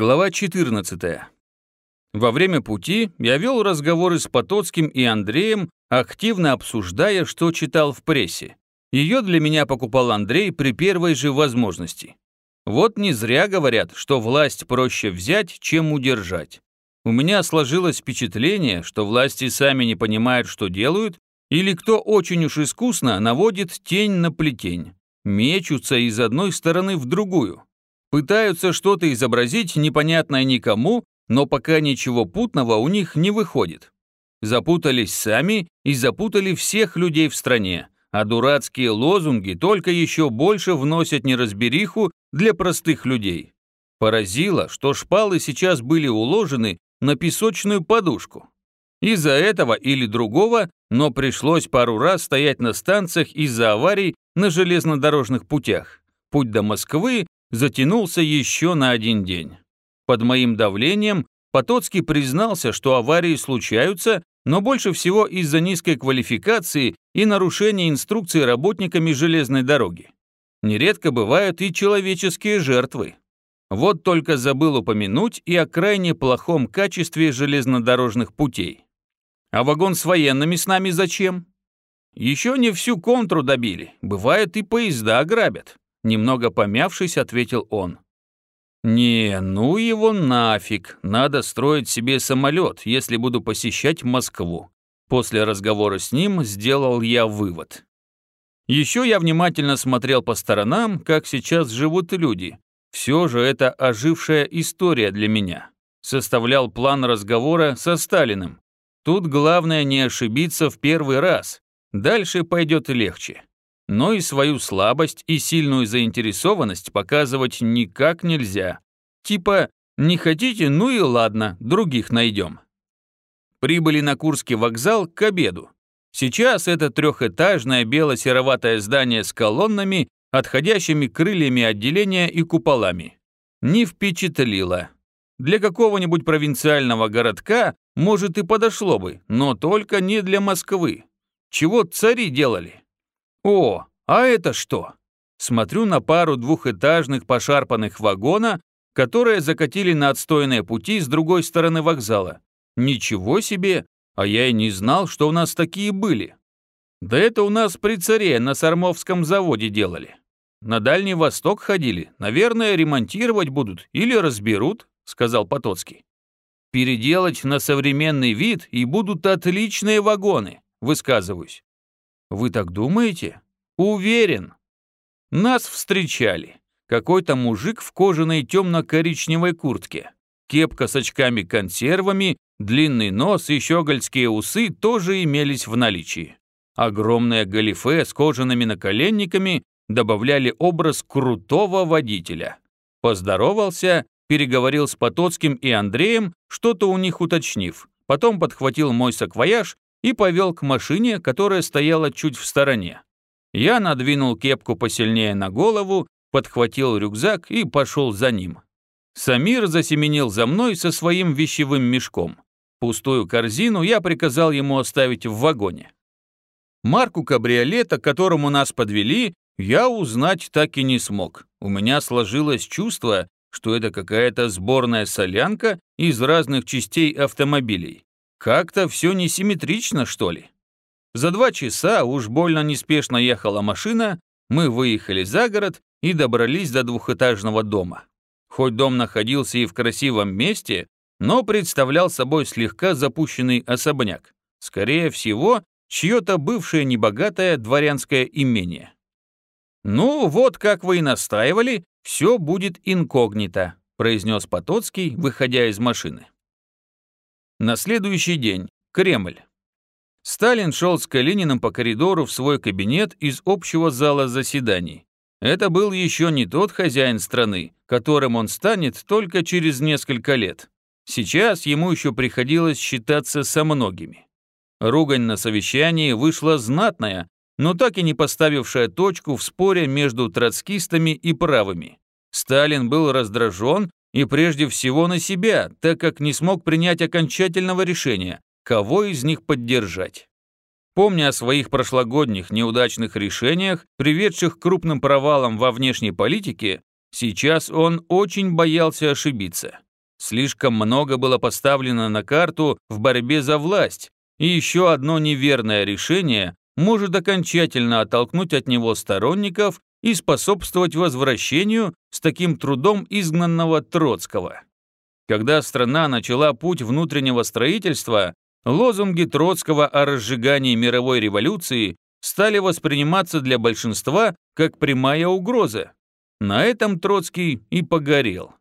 Глава 14. Во время пути я вел разговоры с Потоцким и Андреем, активно обсуждая, что читал в прессе. Ее для меня покупал Андрей при первой же возможности. Вот не зря говорят, что власть проще взять, чем удержать. У меня сложилось впечатление, что власти сами не понимают, что делают, или кто очень уж искусно наводит тень на плетень. Мечутся из одной стороны в другую. Пытаются что-то изобразить непонятное никому, но пока ничего путного у них не выходит. Запутались сами и запутали всех людей в стране, а дурацкие лозунги только еще больше вносят неразбериху для простых людей. Поразило, что шпалы сейчас были уложены на песочную подушку. Из-за этого или другого, но пришлось пару раз стоять на станциях из-за аварий на железнодорожных путях. Путь до Москвы затянулся еще на один день. Под моим давлением Потоцкий признался, что аварии случаются, но больше всего из-за низкой квалификации и нарушения инструкций работниками железной дороги. Нередко бывают и человеческие жертвы. Вот только забыл упомянуть и о крайне плохом качестве железнодорожных путей. А вагон с военными с нами зачем? Еще не всю контру добили, бывает и поезда ограбят. Немного помявшись, ответил он. «Не, ну его нафиг, надо строить себе самолет, если буду посещать Москву». После разговора с ним сделал я вывод. Еще я внимательно смотрел по сторонам, как сейчас живут люди. Все же это ожившая история для меня. Составлял план разговора со Сталиным. Тут главное не ошибиться в первый раз. Дальше пойдет легче но и свою слабость и сильную заинтересованность показывать никак нельзя. Типа «не хотите, ну и ладно, других найдем». Прибыли на Курский вокзал к обеду. Сейчас это трехэтажное бело-сероватое здание с колоннами, отходящими крыльями отделения и куполами. Не впечатлило. Для какого-нибудь провинциального городка, может, и подошло бы, но только не для Москвы. Чего цари делали? О, а это что? Смотрю на пару двухэтажных пошарпанных вагона, которые закатили на отстойные пути с другой стороны вокзала. Ничего себе, а я и не знал, что у нас такие были. Да это у нас при царе на Сармовском заводе делали. На Дальний Восток ходили, наверное, ремонтировать будут или разберут, сказал Потоцкий. Переделать на современный вид и будут отличные вагоны, высказываюсь. Вы так думаете? Уверен. Нас встречали. Какой-то мужик в кожаной темно-коричневой куртке. Кепка с очками-консервами, длинный нос и щегольские усы тоже имелись в наличии. Огромное галифе с кожаными наколенниками добавляли образ крутого водителя. Поздоровался, переговорил с Потоцким и Андреем, что-то у них уточнив. Потом подхватил мой саквояж и повел к машине, которая стояла чуть в стороне. Я надвинул кепку посильнее на голову, подхватил рюкзак и пошел за ним. Самир засеменил за мной со своим вещевым мешком. Пустую корзину я приказал ему оставить в вагоне. Марку кабриолета, к которому нас подвели, я узнать так и не смог. У меня сложилось чувство, что это какая-то сборная солянка из разных частей автомобилей. Как-то все несимметрично, что ли. За два часа уж больно неспешно ехала машина, мы выехали за город и добрались до двухэтажного дома. Хоть дом находился и в красивом месте, но представлял собой слегка запущенный особняк. Скорее всего, чье-то бывшее небогатое дворянское имение. «Ну, вот как вы и настаивали, все будет инкогнито», произнес Потоцкий, выходя из машины. На следующий день. Кремль. Сталин шел с Калининым по коридору в свой кабинет из общего зала заседаний. Это был еще не тот хозяин страны, которым он станет только через несколько лет. Сейчас ему еще приходилось считаться со многими. Ругань на совещании вышла знатная, но так и не поставившая точку в споре между троцкистами и правыми. Сталин был раздражен и прежде всего на себя, так как не смог принять окончательного решения, кого из них поддержать. Помня о своих прошлогодних неудачных решениях, приведших к крупным провалам во внешней политике, сейчас он очень боялся ошибиться. Слишком много было поставлено на карту в борьбе за власть, и еще одно неверное решение может окончательно оттолкнуть от него сторонников и способствовать возвращению с таким трудом изгнанного Троцкого. Когда страна начала путь внутреннего строительства, лозунги Троцкого о разжигании мировой революции стали восприниматься для большинства как прямая угроза. На этом Троцкий и погорел.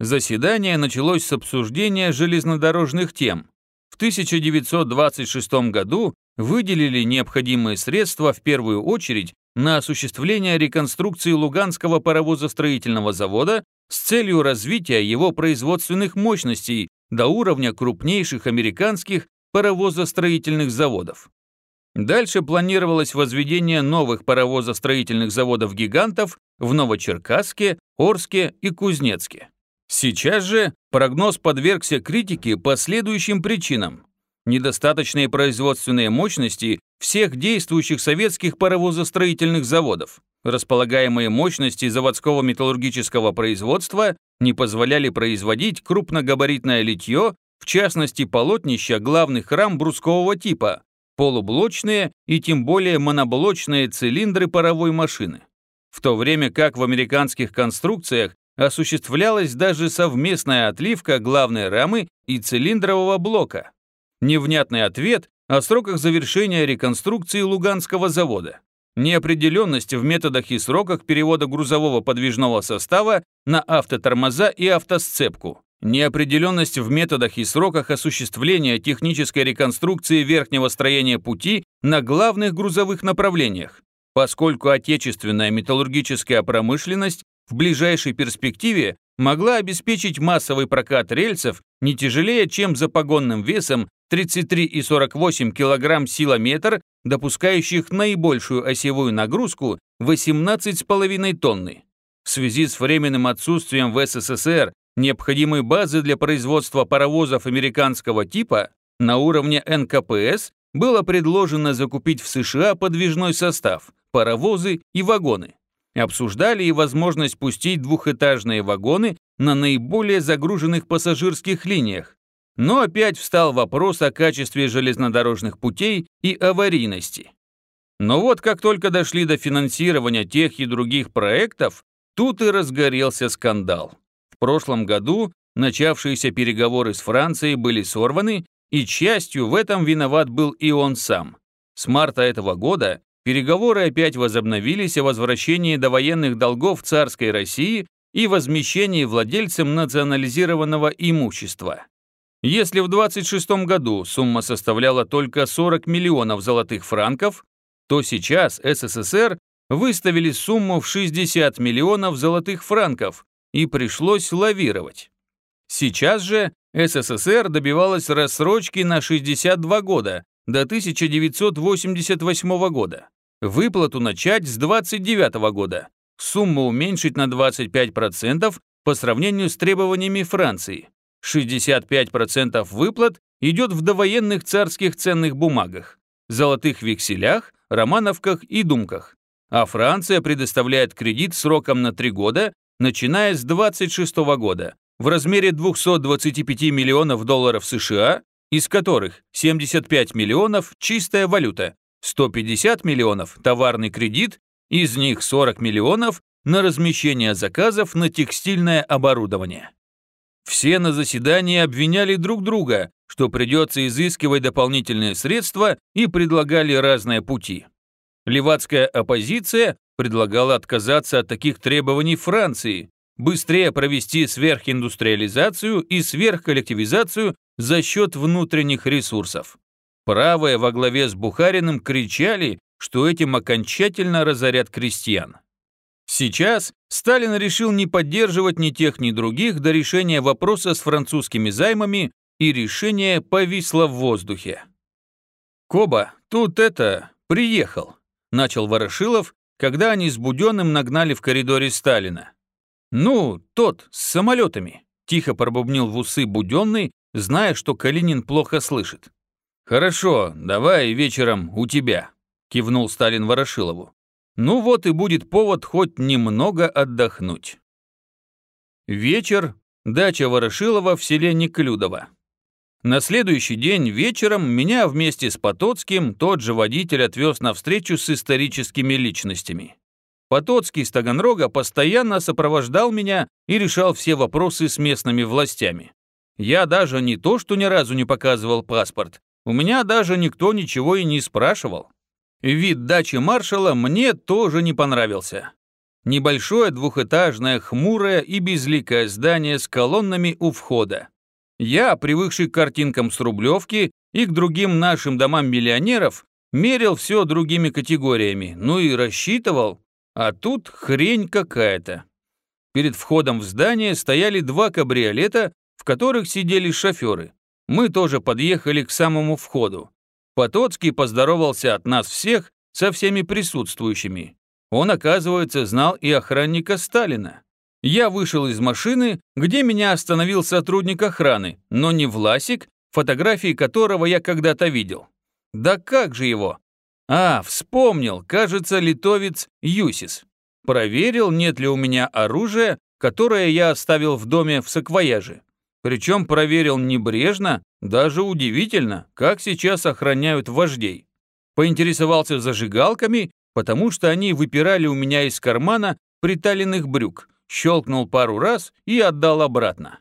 Заседание началось с обсуждения железнодорожных тем. В 1926 году выделили необходимые средства в первую очередь на осуществление реконструкции Луганского паровозостроительного завода с целью развития его производственных мощностей до уровня крупнейших американских паровозостроительных заводов. Дальше планировалось возведение новых паровозостроительных заводов-гигантов в Новочеркасске, Орске и Кузнецке. Сейчас же прогноз подвергся критике по следующим причинам. Недостаточные производственные мощности всех действующих советских паровозостроительных заводов. Располагаемые мощности заводского металлургического производства не позволяли производить крупногабаритное литье, в частности полотнища главных рам брускового типа, полублочные и тем более моноблочные цилиндры паровой машины. В то время как в американских конструкциях осуществлялась даже совместная отливка главной рамы и цилиндрового блока. Невнятный ответ о сроках завершения реконструкции Луганского завода. Неопределенность в методах и сроках перевода грузового подвижного состава на автотормоза и автосцепку. Неопределенность в методах и сроках осуществления технической реконструкции верхнего строения пути на главных грузовых направлениях, поскольку отечественная металлургическая промышленность в ближайшей перспективе могла обеспечить массовый прокат рельсов не тяжелее, чем за погонным весом 33,48 кг силометр, допускающих наибольшую осевую нагрузку 18,5 тонны. В связи с временным отсутствием в СССР необходимой базы для производства паровозов американского типа на уровне НКПС было предложено закупить в США подвижной состав, паровозы и вагоны. Обсуждали и возможность пустить двухэтажные вагоны на наиболее загруженных пассажирских линиях, но опять встал вопрос о качестве железнодорожных путей и аварийности. Но вот как только дошли до финансирования тех и других проектов, тут и разгорелся скандал. В прошлом году начавшиеся переговоры с Францией были сорваны, и частью в этом виноват был и он сам. С марта этого года переговоры опять возобновились о возвращении довоенных долгов царской России и возмещении владельцам национализированного имущества. Если в 26 году сумма составляла только 40 миллионов золотых франков, то сейчас СССР выставили сумму в 60 миллионов золотых франков и пришлось лавировать. Сейчас же СССР добивалась рассрочки на 62 года до 1988 года. Выплату начать с 29 года, сумму уменьшить на 25% по сравнению с требованиями Франции. 65% выплат идет в довоенных царских ценных бумагах, золотых векселях, романовках и думках. А Франция предоставляет кредит сроком на 3 года, начиная с 26 года, в размере 225 миллионов долларов США, из которых 75 миллионов – чистая валюта, 150 миллионов – товарный кредит, из них 40 миллионов – на размещение заказов на текстильное оборудование. Все на заседании обвиняли друг друга, что придется изыскивать дополнительные средства и предлагали разные пути. Левацкая оппозиция предлагала отказаться от таких требований Франции, быстрее провести сверхиндустриализацию и сверхколлективизацию за счет внутренних ресурсов. Правые во главе с Бухариным кричали, что этим окончательно разорят крестьян. Сейчас Сталин решил не поддерживать ни тех, ни других до решения вопроса с французскими займами, и решение повисло в воздухе. «Коба, тут это, приехал», – начал Ворошилов, когда они с Буденным нагнали в коридоре Сталина. «Ну, тот, с самолетами», – тихо пробубнил в усы Буденный, зная, что Калинин плохо слышит. «Хорошо, давай вечером у тебя», – кивнул Сталин Ворошилову. Ну вот и будет повод хоть немного отдохнуть. Вечер Дача Ворошилова в селе Неклюдово. На следующий день вечером меня вместе с Потоцким тот же водитель отвез на встречу с историческими личностями. Потоцкий из Таганрога постоянно сопровождал меня и решал все вопросы с местными властями. Я даже не то, что ни разу не показывал паспорт, у меня даже никто ничего и не спрашивал. Вид дачи маршала мне тоже не понравился. Небольшое двухэтажное, хмурое и безликое здание с колоннами у входа. Я, привыкший к картинкам с Рублевки и к другим нашим домам миллионеров, мерил все другими категориями, ну и рассчитывал, а тут хрень какая-то. Перед входом в здание стояли два кабриолета, в которых сидели шоферы. Мы тоже подъехали к самому входу. Потоцкий поздоровался от нас всех со всеми присутствующими. Он, оказывается, знал и охранника Сталина. Я вышел из машины, где меня остановил сотрудник охраны, но не Власик, фотографии которого я когда-то видел. Да как же его? А, вспомнил, кажется, литовец Юсис. Проверил, нет ли у меня оружия, которое я оставил в доме в саквояже. Причем проверил небрежно, даже удивительно, как сейчас охраняют вождей. Поинтересовался зажигалками, потому что они выпирали у меня из кармана приталенных брюк, щелкнул пару раз и отдал обратно.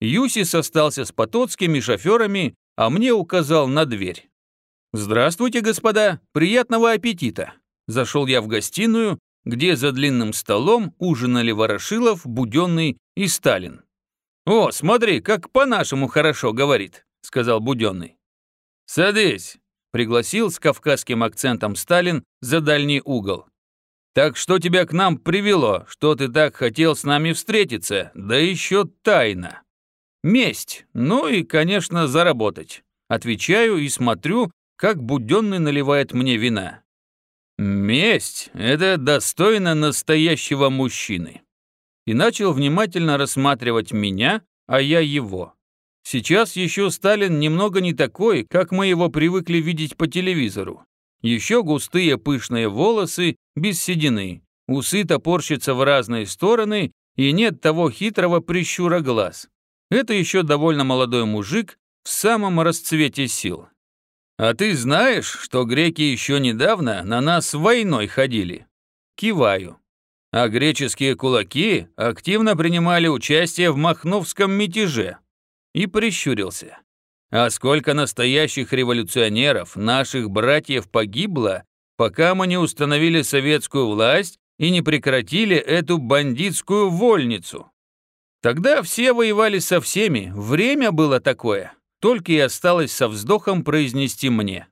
Юсис остался с потоцкими шоферами, а мне указал на дверь. «Здравствуйте, господа, приятного аппетита!» Зашел я в гостиную, где за длинным столом ужинали Ворошилов, Буденный и Сталин. «О, смотри, как по-нашему хорошо говорит», — сказал Буденный. «Садись», — пригласил с кавказским акцентом Сталин за дальний угол. Так что тебя к нам привело, что ты так хотел с нами встретиться, да еще тайно? Месть, ну и, конечно, заработать. Отвечаю и смотрю, как Буденный наливает мне вина. Месть — это достойно настоящего мужчины. И начал внимательно рассматривать меня, а я его. Сейчас еще Сталин немного не такой, как мы его привыкли видеть по телевизору. Еще густые пышные волосы, без седины, усы топорщатся в разные стороны и нет того хитрого прищура глаз. Это еще довольно молодой мужик в самом расцвете сил. А ты знаешь, что греки еще недавно на нас войной ходили? Киваю. А греческие кулаки активно принимали участие в Махновском мятеже. И прищурился. А сколько настоящих революционеров, наших братьев, погибло, пока мы не установили советскую власть и не прекратили эту бандитскую вольницу. Тогда все воевали со всеми, время было такое. Только и осталось со вздохом произнести мне.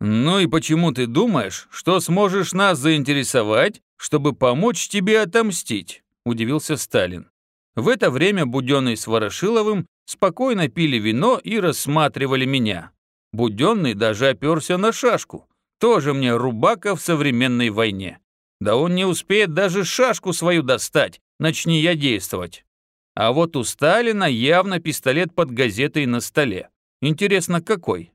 «Ну и почему ты думаешь, что сможешь нас заинтересовать, чтобы помочь тебе отомстить?» – удивился Сталин. В это время Буденный с Ворошиловым спокойно пили вино и рассматривали меня. Буденный даже оперся на шашку. Тоже мне рубака в современной войне. Да он не успеет даже шашку свою достать, начни я действовать. А вот у Сталина явно пистолет под газетой на столе. Интересно, какой?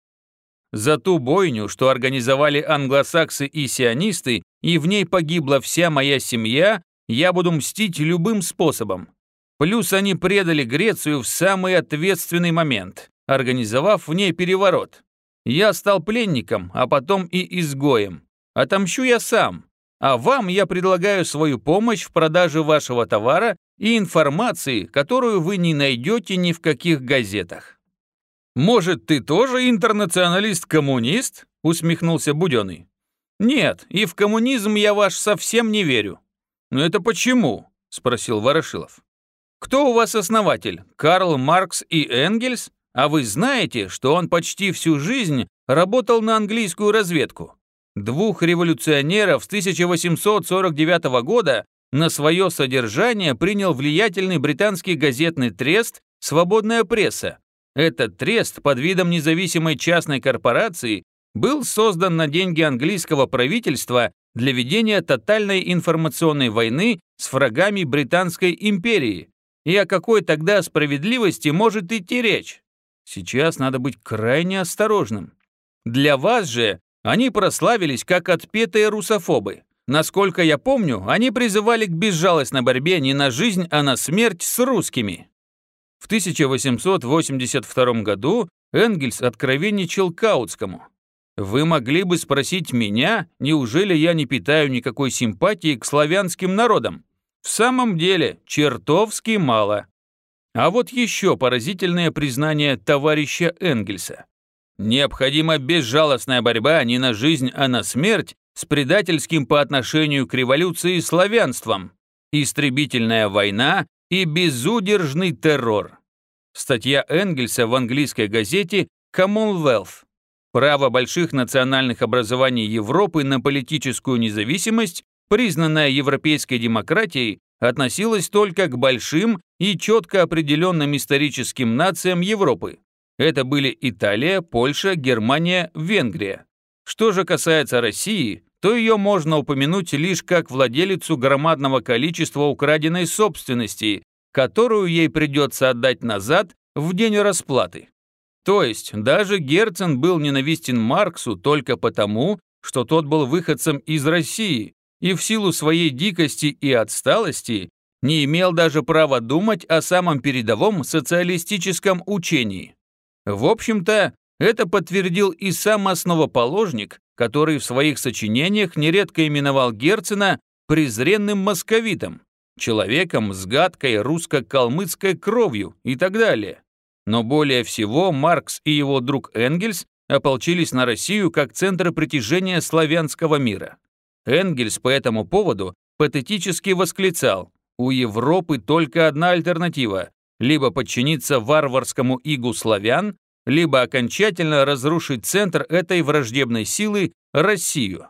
За ту бойню, что организовали англосаксы и сионисты, и в ней погибла вся моя семья, я буду мстить любым способом. Плюс они предали Грецию в самый ответственный момент, организовав в ней переворот. Я стал пленником, а потом и изгоем. Отомщу я сам. А вам я предлагаю свою помощь в продаже вашего товара и информации, которую вы не найдете ни в каких газетах. «Может, ты тоже интернационалист-коммунист?» — усмехнулся Буденный. «Нет, и в коммунизм я ваш совсем не верю». «Но это почему?» — спросил Ворошилов. Кто у вас основатель? Карл Маркс и Энгельс? А вы знаете, что он почти всю жизнь работал на английскую разведку? Двух революционеров с 1849 года на свое содержание принял влиятельный британский газетный трест «Свободная пресса». Этот трест под видом независимой частной корпорации был создан на деньги английского правительства для ведения тотальной информационной войны с врагами Британской империи, и о какой тогда справедливости может идти речь? Сейчас надо быть крайне осторожным. Для вас же они прославились как отпетые русофобы. Насколько я помню, они призывали к безжалостной борьбе не на жизнь, а на смерть с русскими. В 1882 году Энгельс откровенничал Каутскому. «Вы могли бы спросить меня, неужели я не питаю никакой симпатии к славянским народам? В самом деле, чертовски мало». А вот еще поразительное признание товарища Энгельса. Необходима безжалостная борьба не на жизнь, а на смерть с предательским по отношению к революции славянством, истребительная война и безудержный террор. Статья Энгельса в английской газете Commonwealth. Право больших национальных образований Европы на политическую независимость, признанная европейской демократией, относилась только к большим и четко определенным историческим нациям Европы. Это были Италия, Польша, Германия, Венгрия. Что же касается России, то ее можно упомянуть лишь как владелицу громадного количества украденной собственности, которую ей придется отдать назад в день расплаты. То есть даже Герцен был ненавистен Марксу только потому, что тот был выходцем из России и в силу своей дикости и отсталости не имел даже права думать о самом передовом социалистическом учении. В общем-то, это подтвердил и сам основоположник, который в своих сочинениях нередко именовал Герцена презренным московитом, человеком с гадкой русско-калмыцкой кровью и так далее. Но более всего Маркс и его друг Энгельс ополчились на Россию как центр притяжения славянского мира. Энгельс по этому поводу патетически восклицал «У Европы только одна альтернатива – либо подчиниться варварскому игу славян, либо окончательно разрушить центр этой враждебной силы – Россию».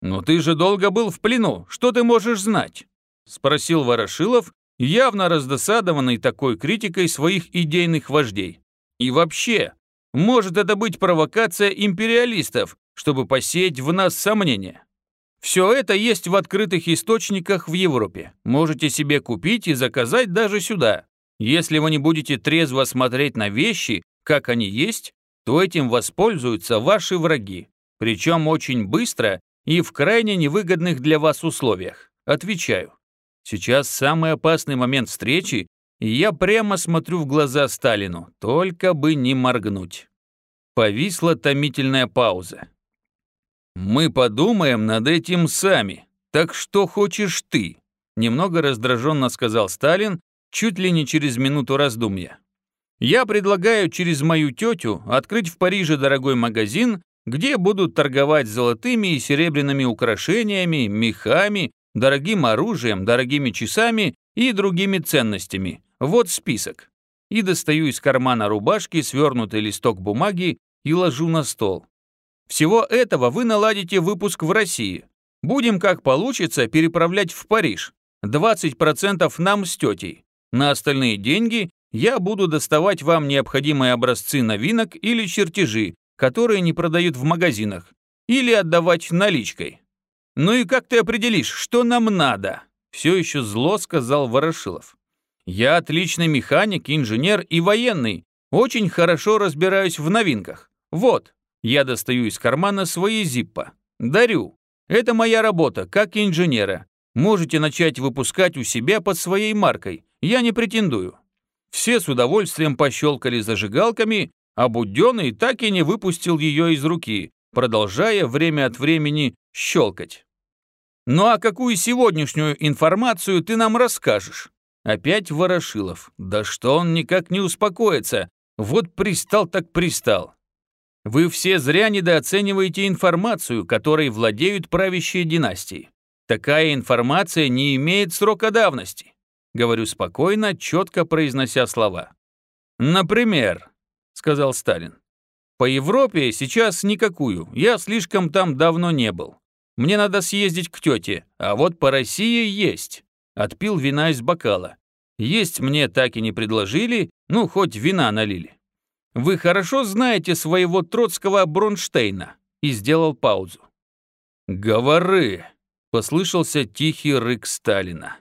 «Но ты же долго был в плену, что ты можешь знать?» – спросил Ворошилов, явно раздосадованный такой критикой своих идейных вождей. «И вообще, может это быть провокация империалистов, чтобы посеять в нас сомнения?» Все это есть в открытых источниках в Европе. Можете себе купить и заказать даже сюда. Если вы не будете трезво смотреть на вещи, как они есть, то этим воспользуются ваши враги. Причем очень быстро и в крайне невыгодных для вас условиях. Отвечаю. Сейчас самый опасный момент встречи, и я прямо смотрю в глаза Сталину, только бы не моргнуть. Повисла томительная пауза. «Мы подумаем над этим сами. Так что хочешь ты?» Немного раздраженно сказал Сталин, чуть ли не через минуту раздумья. «Я предлагаю через мою тетю открыть в Париже дорогой магазин, где будут торговать золотыми и серебряными украшениями, мехами, дорогим оружием, дорогими часами и другими ценностями. Вот список. И достаю из кармана рубашки свернутый листок бумаги и ложу на стол. Всего этого вы наладите выпуск в России. Будем, как получится, переправлять в Париж. 20% нам с тетей. На остальные деньги я буду доставать вам необходимые образцы новинок или чертежи, которые не продают в магазинах, или отдавать наличкой. Ну и как ты определишь, что нам надо? Все еще зло сказал Ворошилов. Я отличный механик, инженер и военный. Очень хорошо разбираюсь в новинках. Вот, я достаю из кармана свои зиппа. Дарю. Это моя работа, как инженера. Можете начать выпускать у себя под своей маркой. Я не претендую. Все с удовольствием пощелкали зажигалками, а Буденный так и не выпустил ее из руки, продолжая время от времени щелкать. «Ну а какую сегодняшнюю информацию ты нам расскажешь?» Опять Ворошилов. Да что он никак не успокоится. Вот пристал так пристал. Вы все зря недооцениваете информацию, которой владеют правящие династии. Такая информация не имеет срока давности. Говорю спокойно, четко произнося слова. Например, сказал Сталин. По Европе сейчас никакую, я слишком там давно не был. Мне надо съездить к тете, а вот по России есть. Отпил вина из бокала. Есть мне так и не предложили, ну, хоть вина налили. Вы хорошо знаете своего Троцкого Бронштейна?» И сделал паузу. «Говоры!» — послышался тихий рык Сталина.